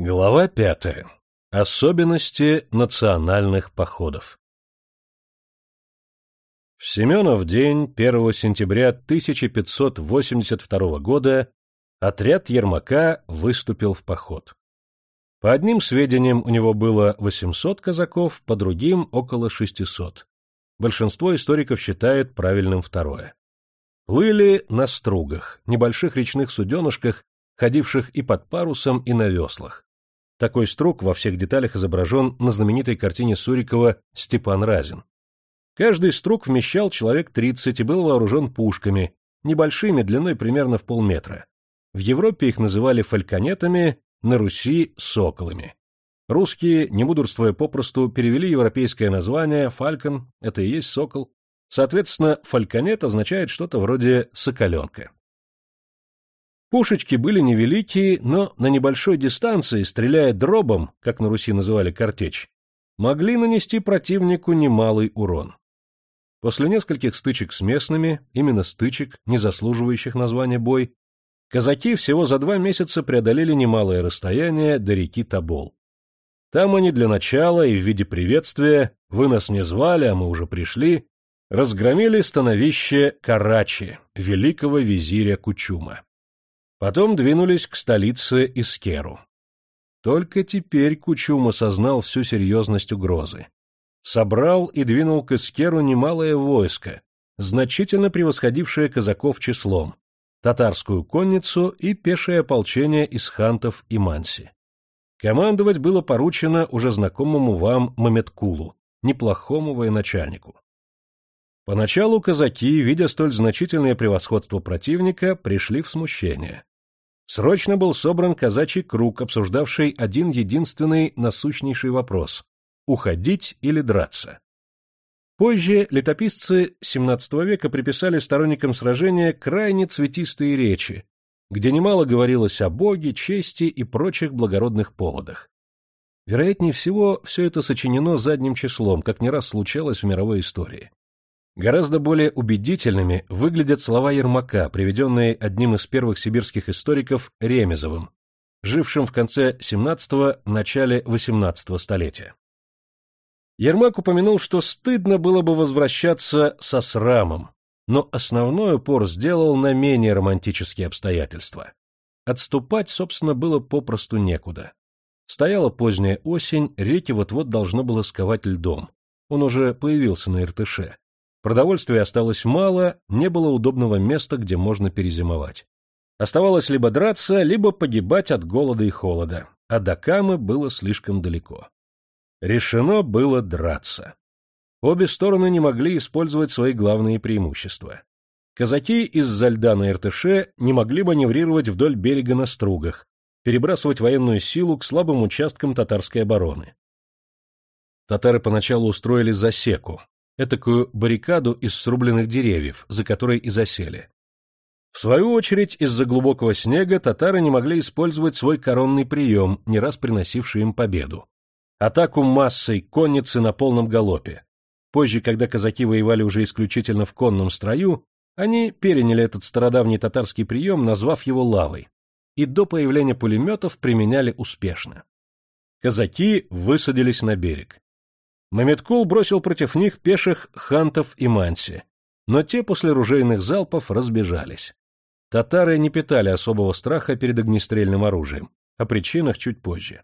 Глава пятая. Особенности национальных походов. В Семенов день 1 сентября 1582 года отряд Ермака выступил в поход. По одним сведениям у него было 800 казаков, по другим — около 600. Большинство историков считает правильным второе. Плыли на стругах, небольших речных суденышках, ходивших и под парусом, и на веслах. Такой струк во всех деталях изображен на знаменитой картине Сурикова «Степан Разин». Каждый струк вмещал человек 30 и был вооружен пушками, небольшими, длиной примерно в полметра. В Европе их называли фальконетами, на Руси — соколами. Русские, не мудрствуя попросту, перевели европейское название «фалькон» — это и есть сокол. Соответственно, фальконет означает что-то вроде «соколенка». Пушечки были невеликие, но на небольшой дистанции, стреляя дробом, как на Руси называли картечь, могли нанести противнику немалый урон. После нескольких стычек с местными, именно стычек, не заслуживающих названия бой, казаки всего за два месяца преодолели немалое расстояние до реки Тобол. Там они для начала и в виде приветствия «Вы нас не звали, а мы уже пришли» разгромили становище Карачи, великого визиря Кучума. Потом двинулись к столице Искеру. Только теперь Кучум осознал всю серьезность угрозы. Собрал и двинул к Искеру немалое войско, значительно превосходившее казаков числом, татарскую конницу и пешее ополчение из хантов и манси. Командовать было поручено уже знакомому вам Маметкулу, неплохому военачальнику. Поначалу казаки, видя столь значительное превосходство противника, пришли в смущение. Срочно был собран казачий круг, обсуждавший один единственный насущнейший вопрос — уходить или драться. Позже летописцы XVII века приписали сторонникам сражения крайне цветистые речи, где немало говорилось о Боге, чести и прочих благородных поводах. Вероятнее всего, все это сочинено задним числом, как не раз случалось в мировой истории. Гораздо более убедительными выглядят слова Ермака, приведенные одним из первых сибирских историков Ремезовым, жившим в конце XVII – начале XVIII столетия. Ермак упомянул, что стыдно было бы возвращаться со срамом, но основной упор сделал на менее романтические обстоятельства. Отступать, собственно, было попросту некуда. Стояла поздняя осень, реки вот-вот должно было сковать льдом. Он уже появился на Иртыше. Продовольствия осталось мало, не было удобного места, где можно перезимовать. Оставалось либо драться, либо погибать от голода и холода, а до Камы было слишком далеко. Решено было драться. Обе стороны не могли использовать свои главные преимущества. Казаки из-за льда на Иртыше не могли маневрировать вдоль берега на стругах, перебрасывать военную силу к слабым участкам татарской обороны. Татары поначалу устроили засеку, этакую баррикаду из срубленных деревьев, за которой и засели. В свою очередь, из-за глубокого снега татары не могли использовать свой коронный прием, не раз приносивший им победу. Атаку массой конницы на полном галопе. Позже, когда казаки воевали уже исключительно в конном строю, они переняли этот стародавний татарский прием, назвав его лавой, и до появления пулеметов применяли успешно. Казаки высадились на берег. Мамедкул бросил против них пеших хантов и манси, но те после ружейных залпов разбежались. Татары не питали особого страха перед огнестрельным оружием, о причинах чуть позже.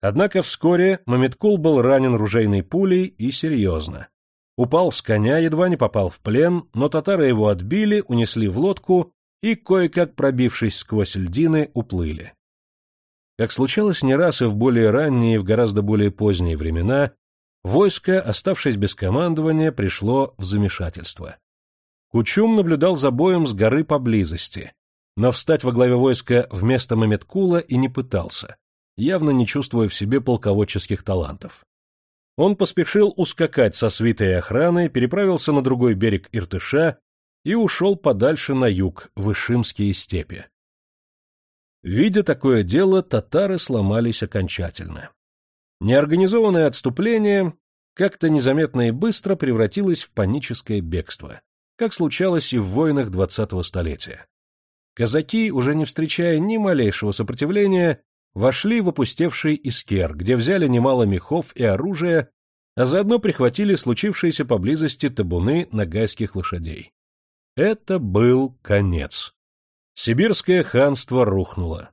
Однако вскоре Мамедкул был ранен ружейной пулей и серьезно. Упал с коня, едва не попал в плен, но татары его отбили, унесли в лодку и, кое-как пробившись сквозь льдины, уплыли. Как случалось не раз и в более ранние и в гораздо более поздние времена, Войско, оставшись без командования, пришло в замешательство. Кучум наблюдал за боем с горы поблизости, но встать во главе войска вместо Маметкула и не пытался, явно не чувствуя в себе полководческих талантов. Он поспешил ускакать со свитой охраной, переправился на другой берег Иртыша и ушел подальше на юг, в Ишимские степи. Видя такое дело, татары сломались окончательно. Неорганизованное отступление как-то незаметно и быстро превратилось в паническое бегство, как случалось и в войнах двадцатого столетия. Казаки, уже не встречая ни малейшего сопротивления, вошли в опустевший Искер, где взяли немало мехов и оружия, а заодно прихватили случившиеся поблизости табуны нагайских лошадей. Это был конец. Сибирское ханство рухнуло.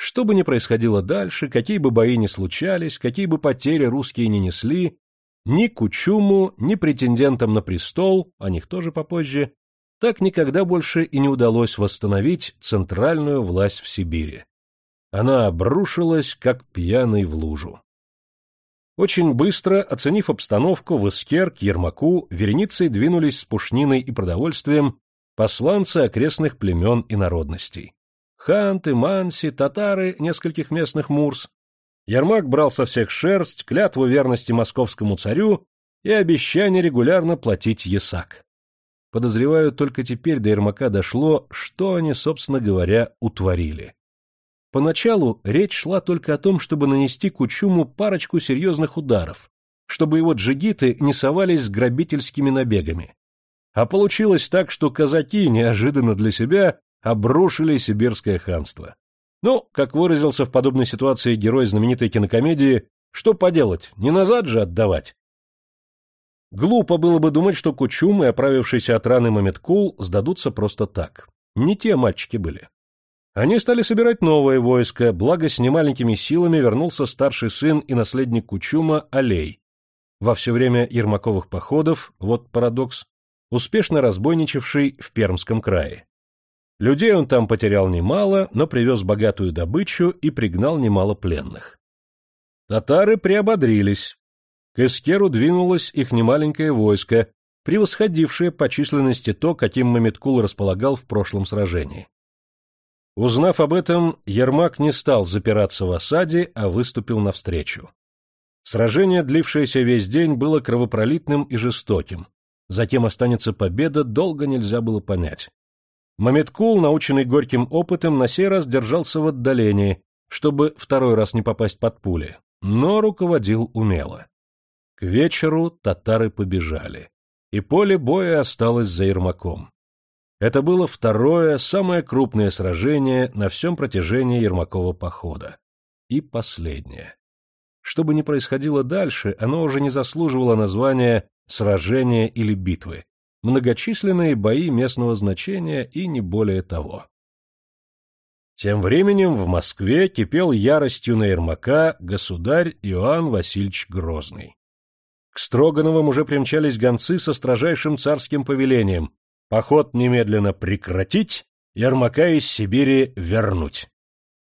Что бы ни происходило дальше, какие бы бои ни случались, какие бы потери русские не несли, ни Кучуму, ни претендентам на престол, о них тоже попозже, так никогда больше и не удалось восстановить центральную власть в Сибири. Она обрушилась, как пьяный в лужу. Очень быстро, оценив обстановку, в Искер к Ермаку вереницей двинулись с пушниной и продовольствием посланцы окрестных племен и народностей. Ханты, манси, татары нескольких местных мурс. Ермак брал со всех шерсть, клятву верности московскому царю и обещание регулярно платить ясак. Подозреваю, только теперь до Ермака дошло, что они, собственно говоря, утворили. Поначалу речь шла только о том, чтобы нанести Кучуму парочку серьезных ударов, чтобы его джигиты не совались с грабительскими набегами. А получилось так, что казаки неожиданно для себя обрушили сибирское ханство. Ну, как выразился в подобной ситуации герой знаменитой кинокомедии, что поделать, не назад же отдавать. Глупо было бы думать, что Кучум и оправившийся от раны Мамедкул сдадутся просто так. Не те мальчики были. Они стали собирать новое войско, благо с немаленькими силами вернулся старший сын и наследник Кучума Алей. Во все время Ермаковых походов, вот парадокс, успешно разбойничавший в Пермском крае. Людей он там потерял немало, но привез богатую добычу и пригнал немало пленных. Татары приободрились. К Эскеру двинулось их немаленькое войско, превосходившее по численности то, каким Мамедкул располагал в прошлом сражении. Узнав об этом, Ермак не стал запираться в осаде, а выступил навстречу. Сражение, длившееся весь день, было кровопролитным и жестоким. Затем останется победа, долго нельзя было понять. Мамедкул, наученный горьким опытом, на сей раз держался в отдалении, чтобы второй раз не попасть под пули, но руководил умело. К вечеру татары побежали, и поле боя осталось за Ермаком. Это было второе, самое крупное сражение на всем протяжении Ермакова похода. И последнее. Что бы ни происходило дальше, оно уже не заслуживало названия «сражения» или «битвы». Многочисленные бои местного значения и не более того. Тем временем в Москве кипел яростью на Ермака государь Иоанн Васильевич Грозный. К Строгановым уже примчались гонцы со строжайшим царским повелением Поход немедленно прекратить, Ермака из Сибири вернуть.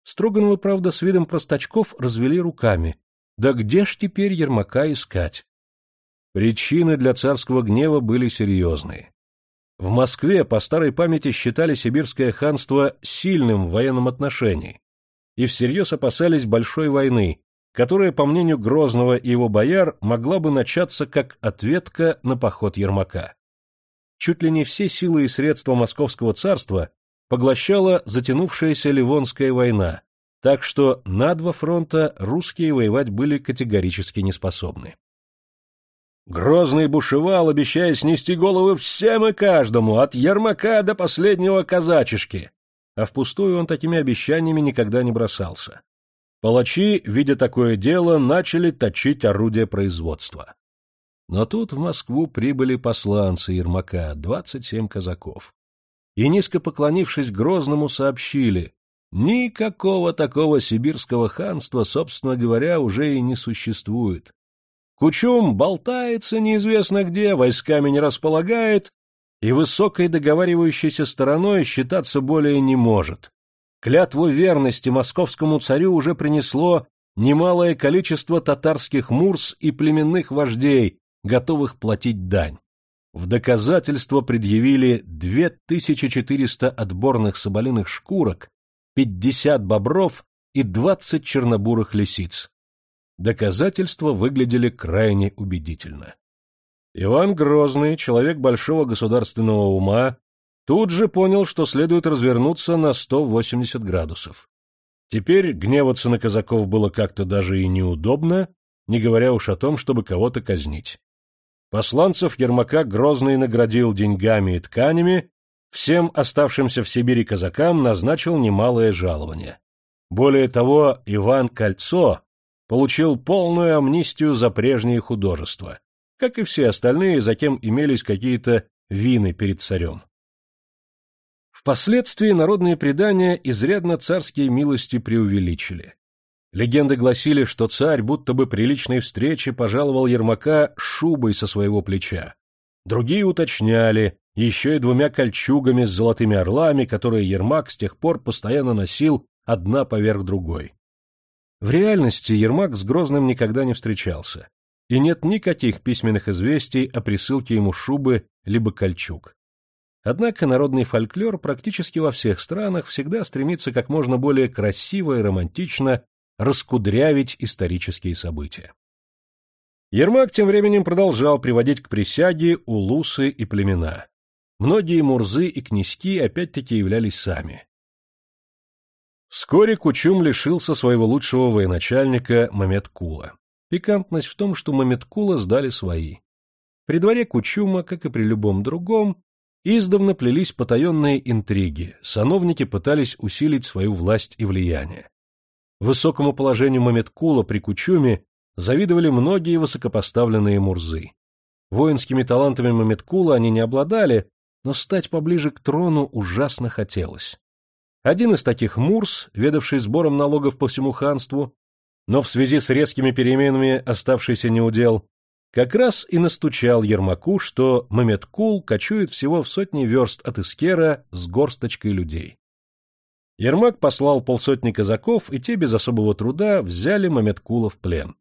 Строгановы, правда, с видом простачков развели руками. Да где ж теперь Ермака искать? Причины для царского гнева были серьезные. В Москве по старой памяти считали сибирское ханство сильным в военном отношении и всерьез опасались большой войны, которая, по мнению Грозного и его бояр, могла бы начаться как ответка на поход Ермака чуть ли не все силы и средства Московского царства поглощала затянувшаяся Ливонская война, так что на два фронта русские воевать были категорически неспособны. Грозный бушевал, обещая снести головы всем и каждому, от Ермака до последнего казачишки, а впустую он такими обещаниями никогда не бросался. Палачи, видя такое дело, начали точить орудия производства. Но тут в Москву прибыли посланцы Ермака, двадцать семь казаков. И, низко поклонившись Грозному, сообщили, никакого такого сибирского ханства, собственно говоря, уже и не существует. Кучум болтается неизвестно где, войсками не располагает, и высокой договаривающейся стороной считаться более не может. Клятву верности московскому царю уже принесло немалое количество татарских мурс и племенных вождей, готовых платить дань. В доказательство предъявили 2400 отборных соболиных шкурок, 50 бобров и 20 чернобурых лисиц. Доказательства выглядели крайне убедительно. Иван Грозный, человек большого государственного ума, тут же понял, что следует развернуться на 180 градусов. Теперь гневаться на казаков было как-то даже и неудобно, не говоря уж о том, чтобы кого-то казнить. Посланцев Ермака Грозный наградил деньгами и тканями, всем оставшимся в Сибири казакам назначил немалое жалование. Более того, Иван Кольцо получил полную амнистию за прежние художества, как и все остальные, за кем имелись какие-то вины перед царем. Впоследствии народные предания изрядно царские милости преувеличили. Легенды гласили, что царь будто бы при личной встрече пожаловал Ермака шубой со своего плеча. Другие уточняли, еще и двумя кольчугами с золотыми орлами, которые Ермак с тех пор постоянно носил одна поверх другой. В реальности Ермак с Грозным никогда не встречался, и нет никаких письменных известий о присылке ему шубы либо кольчуг. Однако народный фольклор практически во всех странах всегда стремится как можно более красиво и романтично раскудрявить исторические события. Ермак тем временем продолжал приводить к присяге улусы и племена. Многие мурзы и князьки опять-таки являлись сами. Вскоре Кучум лишился своего лучшего военачальника Мамедкула. Пикантность в том, что Мамедкула сдали свои. При дворе Кучума, как и при любом другом, Издавна плелись потаенные интриги, сановники пытались усилить свою власть и влияние. Высокому положению Мамедкула при Кучуме завидовали многие высокопоставленные мурзы. Воинскими талантами Мамедкула они не обладали, но стать поближе к трону ужасно хотелось. Один из таких мурс, ведавший сбором налогов по всему ханству, но в связи с резкими переменами оставшийся неудел, как раз и настучал Ермаку, что Мамедкул кочует всего в сотни верст от Искера с горсточкой людей. Ермак послал полсотни казаков, и те без особого труда взяли Мамедкула в плен.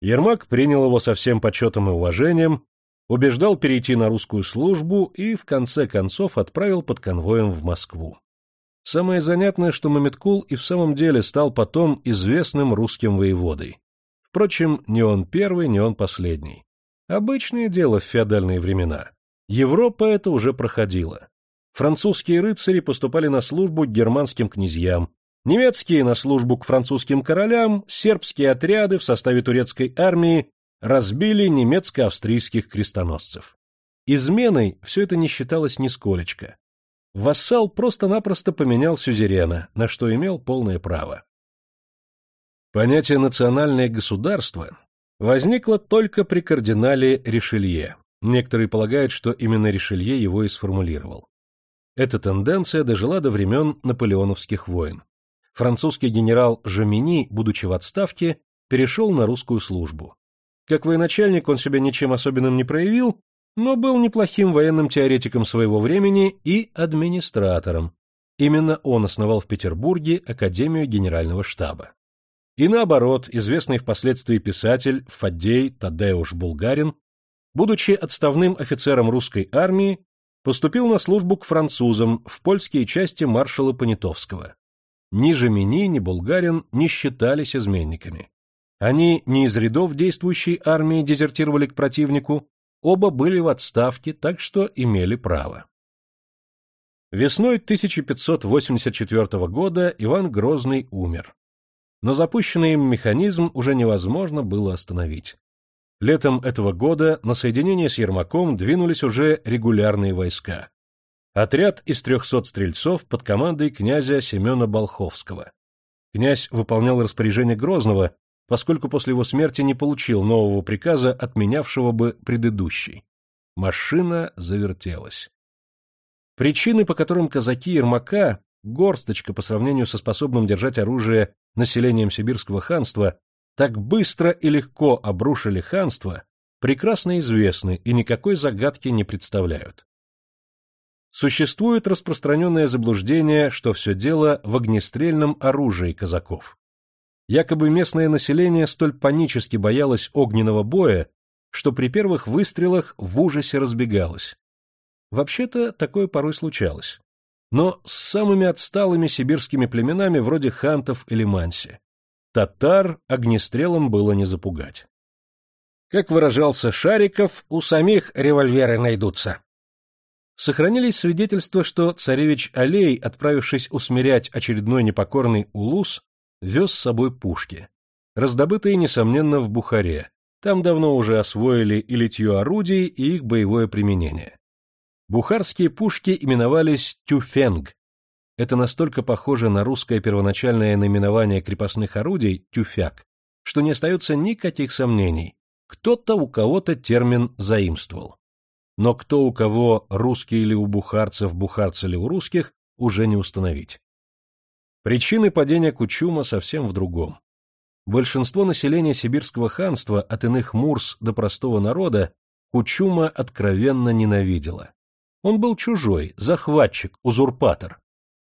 Ермак принял его со всем почетом и уважением, убеждал перейти на русскую службу и, в конце концов, отправил под конвоем в Москву. Самое занятное, что Мамедкул и в самом деле стал потом известным русским воеводой. Впрочем, не он первый, не он последний. Обычное дело в феодальные времена. Европа это уже проходила. Французские рыцари поступали на службу к германским князьям, немецкие на службу к французским королям, сербские отряды в составе турецкой армии разбили немецко-австрийских крестоносцев. Изменой все это не считалось нисколечко. Вассал просто-напросто поменял сюзерена, на что имел полное право. Понятие «национальное государство» возникло только при кардинале Ришелье. Некоторые полагают, что именно Ришелье его и сформулировал. Эта тенденция дожила до времен наполеоновских войн. Французский генерал Жомини, будучи в отставке, перешел на русскую службу. Как военачальник он себя ничем особенным не проявил, но был неплохим военным теоретиком своего времени и администратором. Именно он основал в Петербурге Академию Генерального штаба. И наоборот, известный впоследствии писатель Фаддей Тадеуш Булгарин, будучи отставным офицером русской армии, поступил на службу к французам в польские части маршала Понятовского. Ни Жемини, ни Булгарин не считались изменниками. Они не из рядов действующей армии дезертировали к противнику, оба были в отставке, так что имели право. Весной 1584 года Иван Грозный умер но запущенный им механизм уже невозможно было остановить. Летом этого года на соединение с Ермаком двинулись уже регулярные войска. Отряд из трехсот стрельцов под командой князя Семена Болховского. Князь выполнял распоряжение Грозного, поскольку после его смерти не получил нового приказа, отменявшего бы предыдущий. Машина завертелась. Причины, по которым казаки Ермака, горсточка по сравнению со способным держать оружие населением Сибирского ханства так быстро и легко обрушили ханство, прекрасно известны и никакой загадки не представляют. Существует распространенное заблуждение, что все дело в огнестрельном оружии казаков. Якобы местное население столь панически боялось огненного боя, что при первых выстрелах в ужасе разбегалось. Вообще-то такое порой случалось но с самыми отсталыми сибирскими племенами вроде хантов или манси. Татар огнестрелом было не запугать. Как выражался Шариков, у самих револьверы найдутся. Сохранились свидетельства, что царевич Алей, отправившись усмирять очередной непокорный улус, вез с собой пушки, раздобытые, несомненно, в Бухаре. Там давно уже освоили и литье орудий, и их боевое применение. Бухарские пушки именовались тюфенг. Это настолько похоже на русское первоначальное наименование крепостных орудий «тюфяк», что не остается никаких сомнений. Кто-то у кого-то термин заимствовал. Но кто у кого, русский или у бухарцев, бухарцы или у русских, уже не установить. Причины падения Кучума совсем в другом. Большинство населения сибирского ханства, от иных мурс до простого народа, Кучума откровенно ненавидела. Он был чужой, захватчик, узурпатор.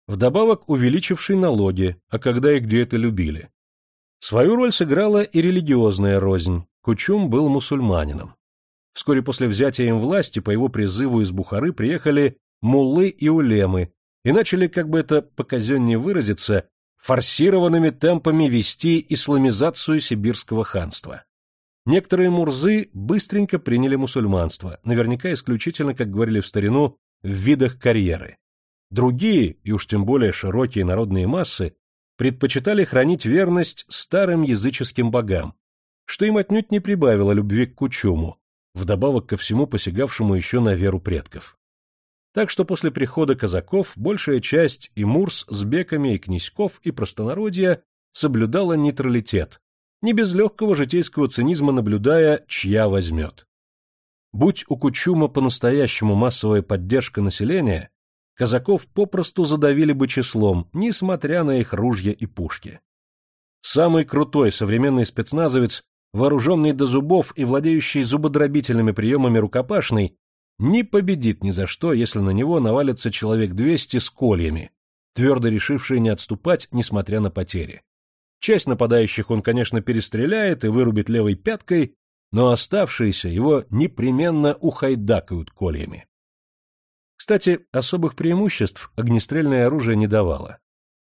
Вдобавок увеличивший налоги, а когда и где это любили. Свою роль сыграла и религиозная рознь. Кучум был мусульманином. Вскоре после взятия им власти по его призыву из Бухары приехали муллы и улемы и начали, как бы это показеннее выразиться, форсированными темпами вести исламизацию сибирского ханства. Некоторые мурзы быстренько приняли мусульманство, наверняка исключительно, как говорили в старину, в видах карьеры. Другие, и уж тем более широкие народные массы, предпочитали хранить верность старым языческим богам, что им отнюдь не прибавило любви к Кучуму, вдобавок ко всему посягавшему еще на веру предков. Так что после прихода казаков большая часть и Мурс с беками, и князьков, и простонародья соблюдала нейтралитет, не без легкого житейского цинизма наблюдая, чья возьмет. Будь у Кучума по-настоящему массовая поддержка населения, казаков попросту задавили бы числом, несмотря на их ружья и пушки. Самый крутой современный спецназовец, вооруженный до зубов и владеющий зубодробительными приемами рукопашный, не победит ни за что, если на него навалится человек двести с кольями, твердо решившие не отступать, несмотря на потери. Часть нападающих он, конечно, перестреляет и вырубит левой пяткой, но оставшиеся его непременно ухайдакают кольями. Кстати, особых преимуществ огнестрельное оружие не давало.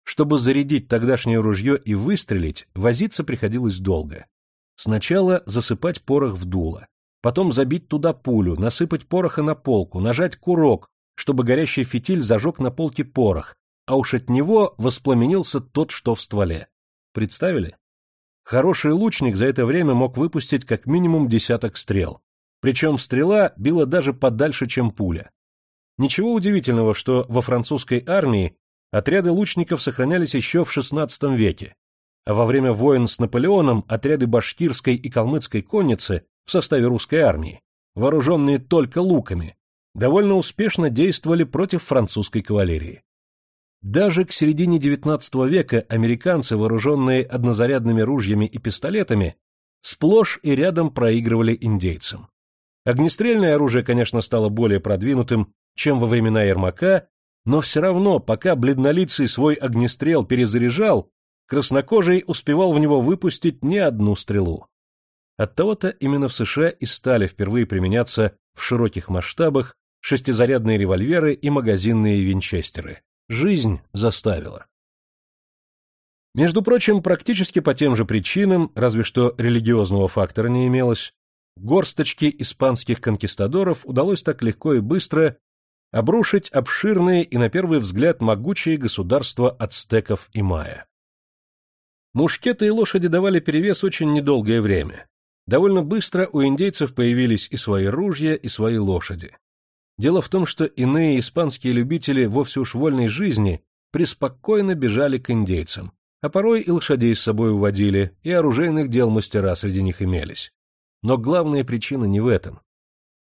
Чтобы зарядить тогдашнее ружье и выстрелить, возиться приходилось долго. Сначала засыпать порох в дуло, потом забить туда пулю, насыпать пороха на полку, нажать курок, чтобы горящий фитиль зажег на полке порох, а уж от него воспламенился тот, что в стволе. Представили? Хороший лучник за это время мог выпустить как минимум десяток стрел. Причем стрела била даже подальше, чем пуля. Ничего удивительного, что во французской армии отряды лучников сохранялись еще в XVI веке, а во время войн с Наполеоном отряды башкирской и калмыцкой конницы в составе русской армии, вооруженные только луками, довольно успешно действовали против французской кавалерии. Даже к середине XIX века американцы, вооруженные однозарядными ружьями и пистолетами, сплошь и рядом проигрывали индейцам. Огнестрельное оружие, конечно, стало более продвинутым, чем во времена Ермака, но все равно, пока бледнолицый свой огнестрел перезаряжал, краснокожий успевал в него выпустить не одну стрелу. Оттого-то именно в США и стали впервые применяться в широких масштабах шестизарядные револьверы и магазинные винчестеры. Жизнь заставила. Между прочим, практически по тем же причинам, разве что религиозного фактора не имелось, горсточке испанских конкистадоров удалось так легко и быстро обрушить обширные и, на первый взгляд, могучие государства ацтеков и майя. Мушкеты и лошади давали перевес очень недолгое время, Довольно быстро у индейцев появились и свои ружья, и свои лошади. Дело в том, что иные испанские любители вовсе уж вольной жизни преспокойно бежали к индейцам, а порой и лошадей с собой уводили, и оружейных дел мастера среди них имелись. Но главная причина не в этом.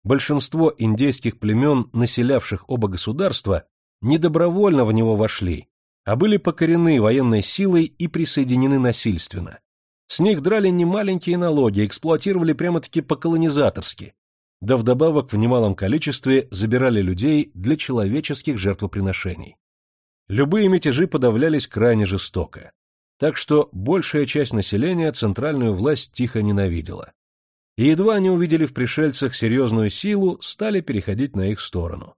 Большинство индейских племен, населявших оба государства, не добровольно в него вошли, а были покорены военной силой и присоединены насильственно. С них драли немаленькие налоги, эксплуатировали прямо-таки по-колонизаторски, да вдобавок в немалом количестве забирали людей для человеческих жертвоприношений. Любые мятежи подавлялись крайне жестоко, так что большая часть населения центральную власть тихо ненавидела. И едва они увидели в пришельцах серьезную силу, стали переходить на их сторону.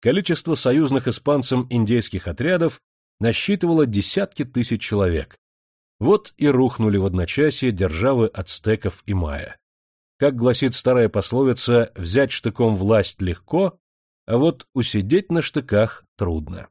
Количество союзных испанцам индейских отрядов насчитывало десятки тысяч человек, вот и рухнули в одночасье державы ацтеков и майя. Как гласит старая пословица, взять штыком власть легко, а вот усидеть на штыках трудно.